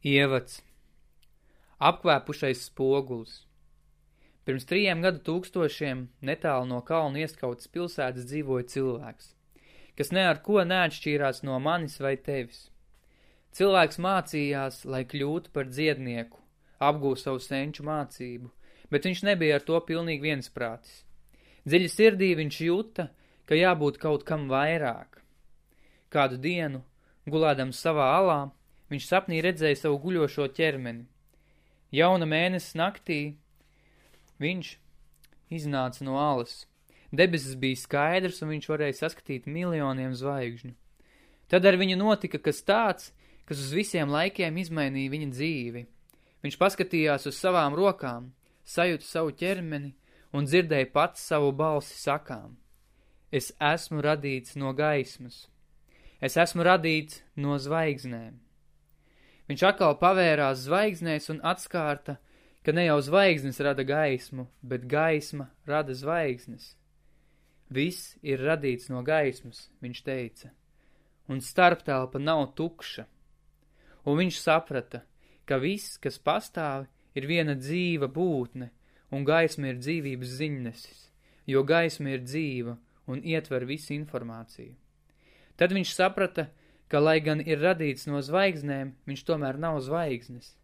Ievads Apkvēpušais spoguls Pirms trījiem gadu tūkstošiem netālu no kalnu ieskautas pilsētas dzīvoja cilvēks, kas ne ar ko neatšķīrās no manis vai tevis. Cilvēks mācījās, lai kļūtu par dziednieku, apgūst savu senču mācību, bet viņš nebija ar to pilnīgi viensprātis. Dziļi sirdī viņš jūta, ka jābūt kaut kam vairāk. Kādu dienu, gulādams savā alā, Viņš sapnī redzēja savu guļošo ķermeni. Jauna mēnesis naktī viņš iznāca no alas. Debesis bija skaidrs, un viņš varēja saskatīt miljoniem zvaigžņu. Tad ar viņu notika kas tāds, kas uz visiem laikiem izmainīja viņa dzīvi. Viņš paskatījās uz savām rokām, sajūta savu ķermeni un dzirdēja pats savu balsi sakām. Es esmu radīts no gaismas. Es esmu radīts no zvaigznēm. Viņš atkal pavērās zvaigznēs un atskārta, ka ne jau zvaigznes rada gaismu, bet gaisma rada zvaigznes. Viss ir radīts no gaismas, viņš teica, un starptelpa nav tukša. Un viņš saprata, ka viss, kas pastāv, ir viena dzīva būtne, un gaisma ir dzīvības ziņnesis, jo gaisma ir dzīva un ietver visu informāciju. Tad viņš saprata, ka, lai gan ir radīts no zvaigznēm, viņš tomēr nav zvaigznes.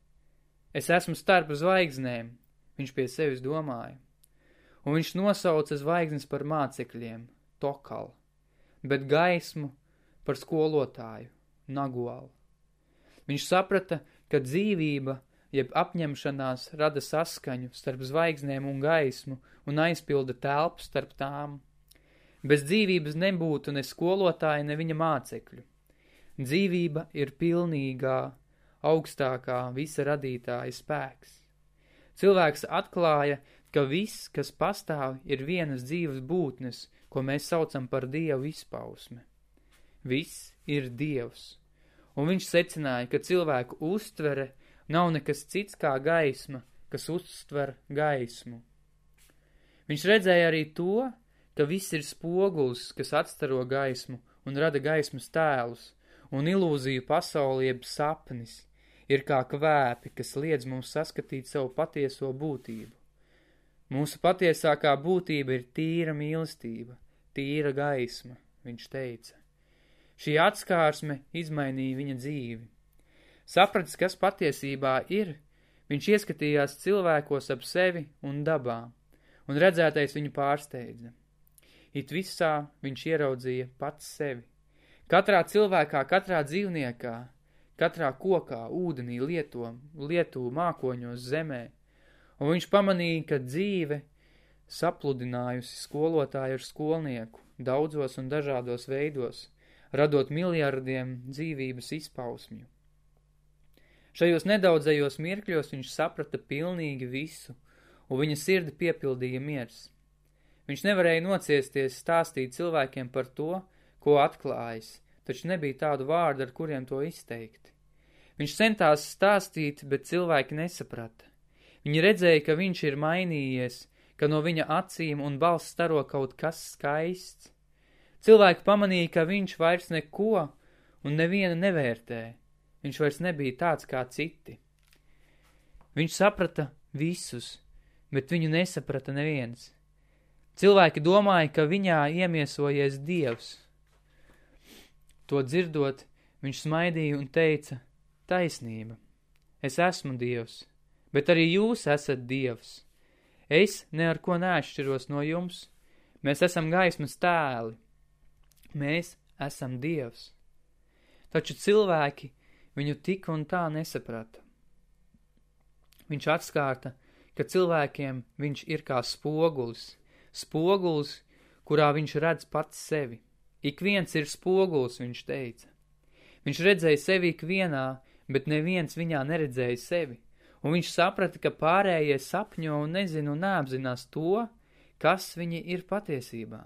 Es esmu starp zvaigznēm, viņš pie sevis domāja. Un viņš nosauca zvaigznes par mācekļiem, tokal, bet gaismu par skolotāju, nagualu. Viņš saprata, ka dzīvība, jeb apņemšanās rada saskaņu starp zvaigznēm un gaismu un aizpilda telpu starp tām. Bez dzīvības nebūtu ne skolotāja, ne viņa mācekļu. Dzīvība ir pilnīgā, augstākā visa radītāja spēks. Cilvēks atklāja, ka viss, kas pastāv, ir vienas dzīves būtnes, ko mēs saucam par Dievu izpausme. Viss ir Dievs. Un viņš secināja, ka cilvēku uztvere nav nekas cits kā gaisma, kas uztver gaismu. Viņš redzēja arī to, ka viss ir spoguls, kas atstaro gaismu un rada gaismas tēlus, un ilūziju pasaulieb sapnis ir kā kvēpi, kas liedz mums saskatīt savu patieso būtību. Mūsu patiesākā būtība ir tīra mīlestība, tīra gaisma, viņš teica. Šī atskārsme izmainīja viņa dzīvi. Sapratis, kas patiesībā ir, viņš ieskatījās cilvēkos ap sevi un dabā, un redzētais viņu pārsteidza. It visā viņš ieraudzīja pats sevi. Katrā cilvēkā, katrā dzīvniekā, katrā kokā, ūdenī, lieto, lietu, mākoņos, zemē, un viņš pamanīja, ka dzīve sapludinājusi skolotāju ar skolnieku daudzos un dažādos veidos, radot miljardiem dzīvības izpausmju. Šajos nedaudzajos mirkļos viņš saprata pilnīgi visu, un viņa sirdi piepildīja miers. Viņš nevarēja nociesties stāstīt cilvēkiem par to, ko atklājis, taču nebija tādu vārdu, ar kuriem to izteikt. Viņš centās stāstīt, bet cilvēki nesaprata. Viņi redzēja, ka viņš ir mainījies, ka no viņa acīm un balss staro kaut kas skaists. Cilvēki pamanīja, ka viņš vairs neko un neviena nevērtē. Viņš vairs nebija tāds kā citi. Viņš saprata visus, bet viņu nesaprata neviens. Cilvēki domāja, ka viņā iemiesojies Dievs – To dzirdot, viņš smaidīja un teica, taisnība, es esmu Dievs, bet arī jūs esat Dievs. Es ne ar ko neatšķiros no jums, mēs esam gaismas tēli, mēs esam Dievs. Taču cilvēki viņu tik un tā nesaprata. Viņš atskārta, ka cilvēkiem viņš ir kā spogulis, spogulis, kurā viņš redz pats sevi. Ik viens ir spoguls, viņš teica. Viņš redzēja sevi ikvienā, bet neviens viņā neredzēja sevi, un viņš saprata, ka pārējie sapņo un nezina un neapzinās to, kas viņi ir patiesībā.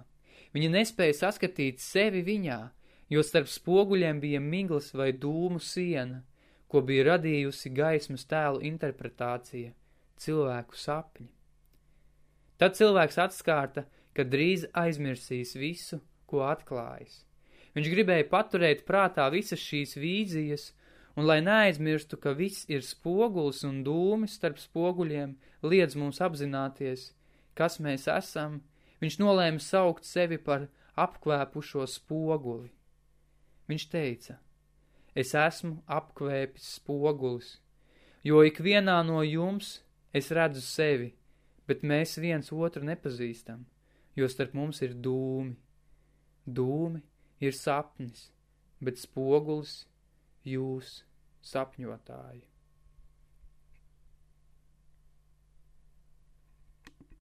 Viņa nespēja saskatīt sevi viņā, jo starp spoguļiem bija miglas vai dūmu siena, ko bija radījusi gaismas tēlu interpretācija, cilvēku sapņi. Tad cilvēks atskārta, ka drīz aizmirsīs visu, ko atklājis. Viņš gribēja paturēt prātā visas šīs vīzijas un lai neaizmirstu, ka viss ir spogulis un dūmi starp spoguļiem, liedz mums apzināties, kas mēs esam, viņš nolēma saukt sevi par apkvēpušo spoguli. Viņš teica, es esmu apkvēpis spogulis, jo ikvienā no jums es redzu sevi, bet mēs viens otru nepazīstam, jo starp mums ir dūmi. Dūmi ir sapnis, bet spogulis jūs sapņotāji.